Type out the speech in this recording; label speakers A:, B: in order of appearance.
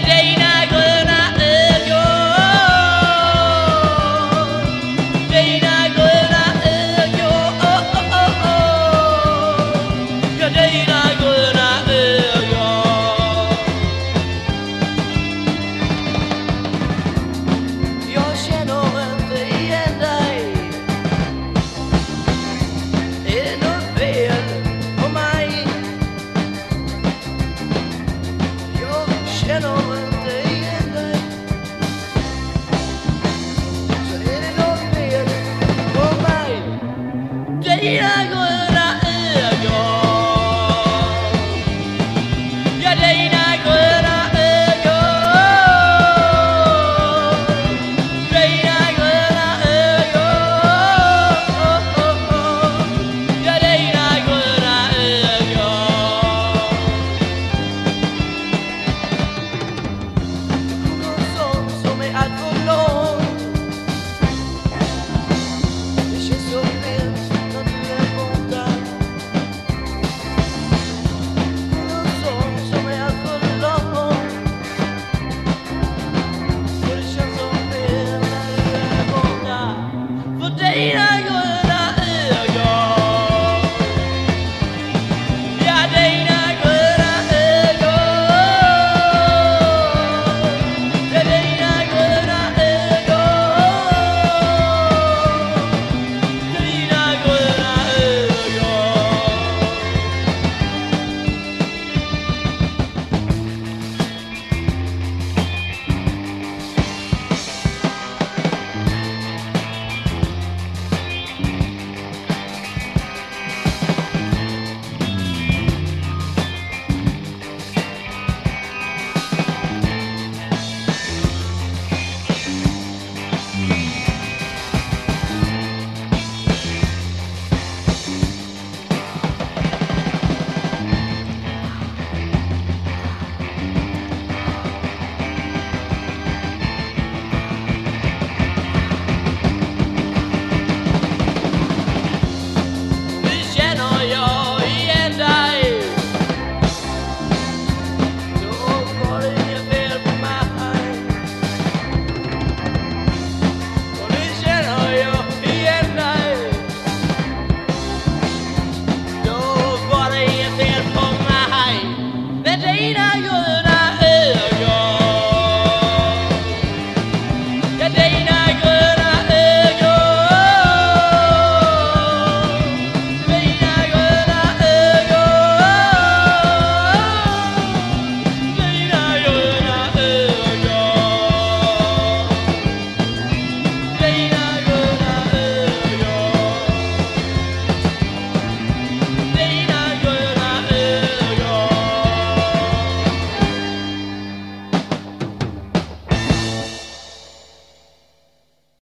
A: Dana.